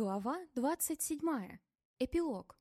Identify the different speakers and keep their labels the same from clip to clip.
Speaker 1: Глава 27. Эпилог.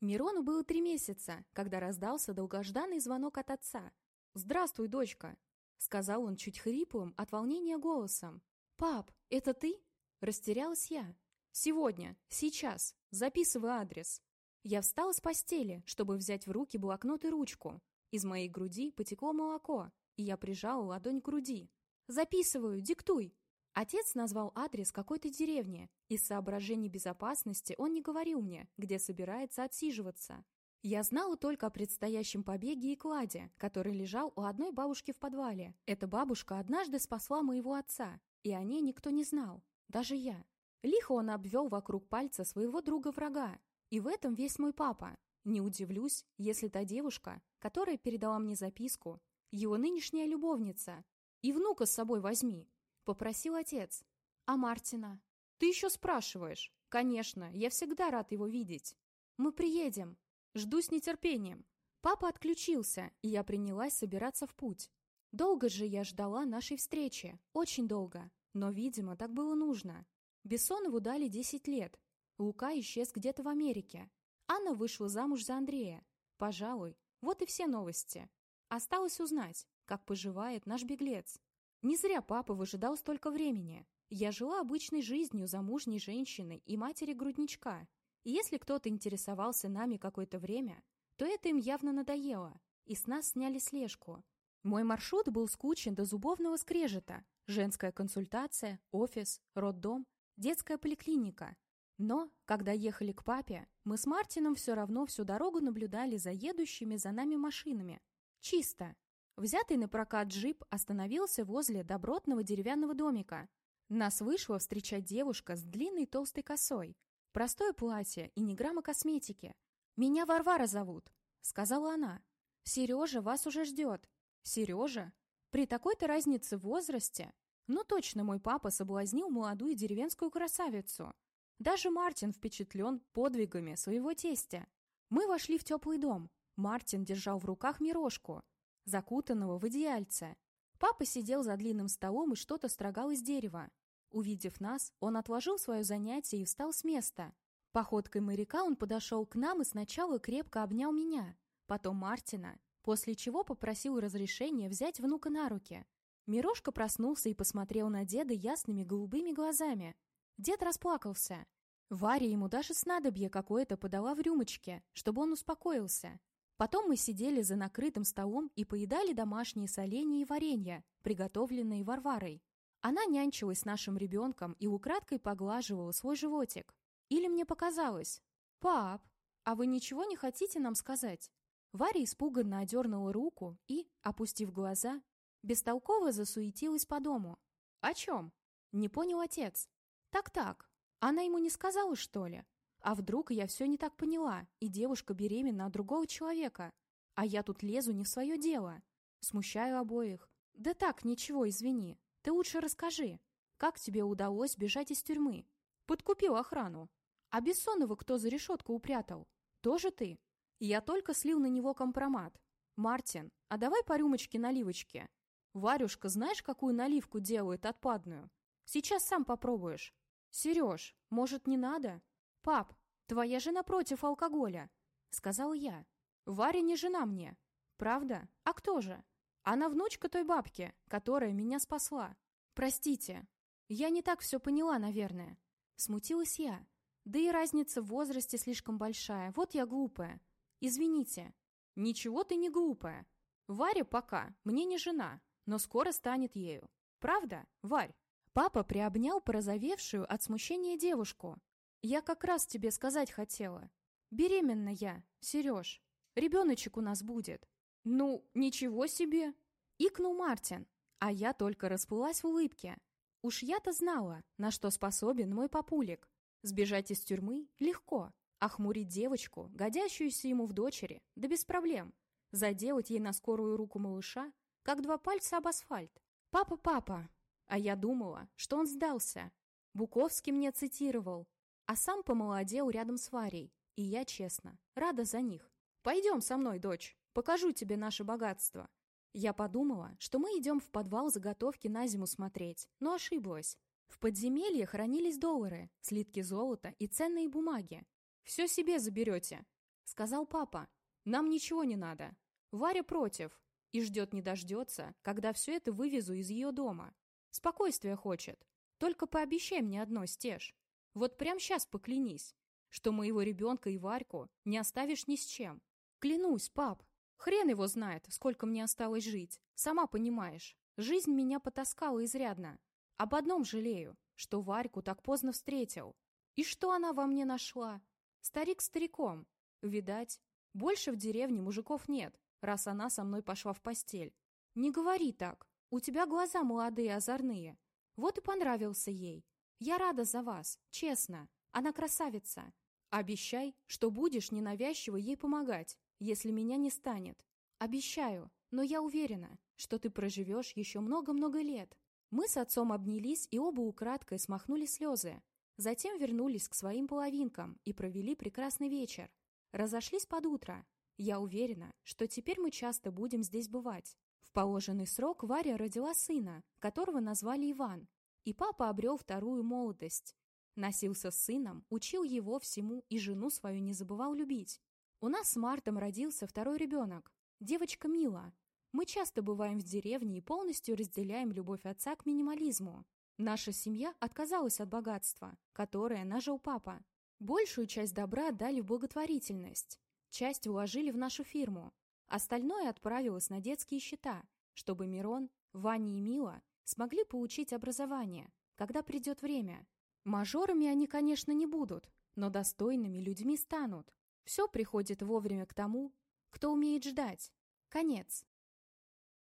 Speaker 1: Мирону было три месяца, когда раздался долгожданный звонок от отца. «Здравствуй, дочка», — сказал он чуть хриплым от волнения голосом. «Пап, это ты?» — растерялась я. «Сегодня, сейчас, записывай адрес». Я встала с постели, чтобы взять в руки блокнот и ручку. Из моей груди потекло молоко, и я прижала ладонь к груди. «Записываю, диктуй!» Отец назвал адрес какой-то деревни. Из соображений безопасности он не говорил мне, где собирается отсиживаться. Я знала только о предстоящем побеге и кладе, который лежал у одной бабушки в подвале. Эта бабушка однажды спасла моего отца, и о ней никто не знал, даже я. Лихо он обвел вокруг пальца своего друга-врага, и в этом весь мой папа. Не удивлюсь, если та девушка, которая передала мне записку, его нынешняя любовница. И внука с собой возьми, — попросил отец. «А Мартина?» «Ты еще спрашиваешь?» «Конечно, я всегда рад его видеть». «Мы приедем». «Жду с нетерпением». Папа отключился, и я принялась собираться в путь. Долго же я ждала нашей встречи, очень долго, но, видимо, так было нужно. Бессонову дали 10 лет. Лука исчез где-то в Америке. Анна вышла замуж за Андрея. Пожалуй, вот и все новости. Осталось узнать, как поживает наш беглец. Не зря папа выжидал столько времени. Я жила обычной жизнью замужней женщины и матери грудничка. И если кто-то интересовался нами какое-то время, то это им явно надоело, и с нас сняли слежку. Мой маршрут был скучен до зубовного скрежета. Женская консультация, офис, роддом, детская поликлиника. Но, когда ехали к папе, мы с Мартином все равно всю дорогу наблюдали за едущими за нами машинами. Чисто. Взятый на прокат джип остановился возле добротного деревянного домика. Нас вышла встречать девушка с длинной толстой косой. Простое платье и ни грамма косметики. «Меня Варвара зовут», — сказала она. «Сережа вас уже ждет». «Сережа? При такой-то разнице в возрасте?» Ну точно мой папа соблазнил молодую деревенскую красавицу. Даже Мартин впечатлен подвигами своего тестя. Мы вошли в теплый дом. Мартин держал в руках мирошку закутанного в идеальце. Папа сидел за длинным столом и что-то строгал из дерева. Увидев нас, он отложил свое занятие и встал с места. Походкой моряка он подошел к нам и сначала крепко обнял меня, потом Мартина, после чего попросил разрешения взять внука на руки. Мирошка проснулся и посмотрел на деда ясными голубыми глазами. Дед расплакался. Варя ему даже снадобье какое-то подала в рюмочке, чтобы он успокоился. Потом мы сидели за накрытым столом и поедали домашние соленья и варенья, приготовленные Варварой. Она нянчилась с нашим ребенком и украдкой поглаживала свой животик. Или мне показалось. «Пап, а вы ничего не хотите нам сказать?» Варя испуганно одернула руку и, опустив глаза, бестолково засуетилась по дому. «О чем?» Не понял отец. «Так-так, она ему не сказала, что ли?» А вдруг я все не так поняла, и девушка беременна от другого человека, а я тут лезу не в свое дело. Смущаю обоих. Да так, ничего, извини. Ты лучше расскажи, как тебе удалось бежать из тюрьмы? Подкупил охрану. А Бессонова кто за решетку упрятал? Тоже ты? Я только слил на него компромат. Мартин, а давай по рюмочке наливочки. Варюшка, знаешь, какую наливку делает отпадную? Сейчас сам попробуешь. Сереж, может, не надо? «Пап, твоя жена против алкоголя», — сказал я. «Варя не жена мне. Правда? А кто же? Она внучка той бабки, которая меня спасла. Простите, я не так все поняла, наверное». Смутилась я. Да и разница в возрасте слишком большая. Вот я глупая. Извините. Ничего ты не глупая. Варя пока мне не жена, но скоро станет ею. Правда, Варь? Папа приобнял порозовевшую от смущения девушку, я как раз тебе сказать хотела. Беременна я, Сереж. Ребеночек у нас будет. Ну, ничего себе! Икнул Мартин, а я только расплылась в улыбке. Уж я-то знала, на что способен мой папулик. Сбежать из тюрьмы легко, охмурить девочку, годящуюся ему в дочери, да без проблем. Заделать ей на скорую руку малыша, как два пальца об асфальт. «Папа, папа!» А я думала, что он сдался. Буковский мне цитировал а сам помолодел рядом с Варей. И я, честно, рада за них. «Пойдем со мной, дочь, покажу тебе наше богатство». Я подумала, что мы идем в подвал заготовки на зиму смотреть, но ошиблась. В подземелье хранились доллары, слитки золота и ценные бумаги. «Все себе заберете», — сказал папа. «Нам ничего не надо. Варя против и ждет не дождется, когда все это вывезу из ее дома. Спокойствие хочет. Только пообещай мне одно, Стеж. Вот прямо сейчас поклянись, что моего ребенка и Варьку не оставишь ни с чем. Клянусь, пап. Хрен его знает, сколько мне осталось жить. Сама понимаешь, жизнь меня потаскала изрядно. Об одном жалею, что Варьку так поздно встретил. И что она во мне нашла? Старик стариком. Видать, больше в деревне мужиков нет, раз она со мной пошла в постель. Не говори так. У тебя глаза молодые, озорные. Вот и понравился ей. Я рада за вас, честно. Она красавица. Обещай, что будешь ненавязчиво ей помогать, если меня не станет. Обещаю, но я уверена, что ты проживешь еще много-много лет. Мы с отцом обнялись и оба украдкой смахнули слезы. Затем вернулись к своим половинкам и провели прекрасный вечер. Разошлись под утро. Я уверена, что теперь мы часто будем здесь бывать. В положенный срок Варя родила сына, которого назвали Иван. И папа обрел вторую молодость. Носился с сыном, учил его всему и жену свою не забывал любить. У нас с Мартом родился второй ребенок. Девочка Мила. Мы часто бываем в деревне и полностью разделяем любовь отца к минимализму. Наша семья отказалась от богатства, которое нажил папа. Большую часть добра отдали в благотворительность. Часть вложили в нашу фирму. Остальное отправилось на детские счета, чтобы Мирон, Ваня и Мила смогли получить образование, когда придет время. Мажорами они, конечно, не будут, но достойными людьми станут. Все приходит вовремя к тому, кто умеет ждать. Конец.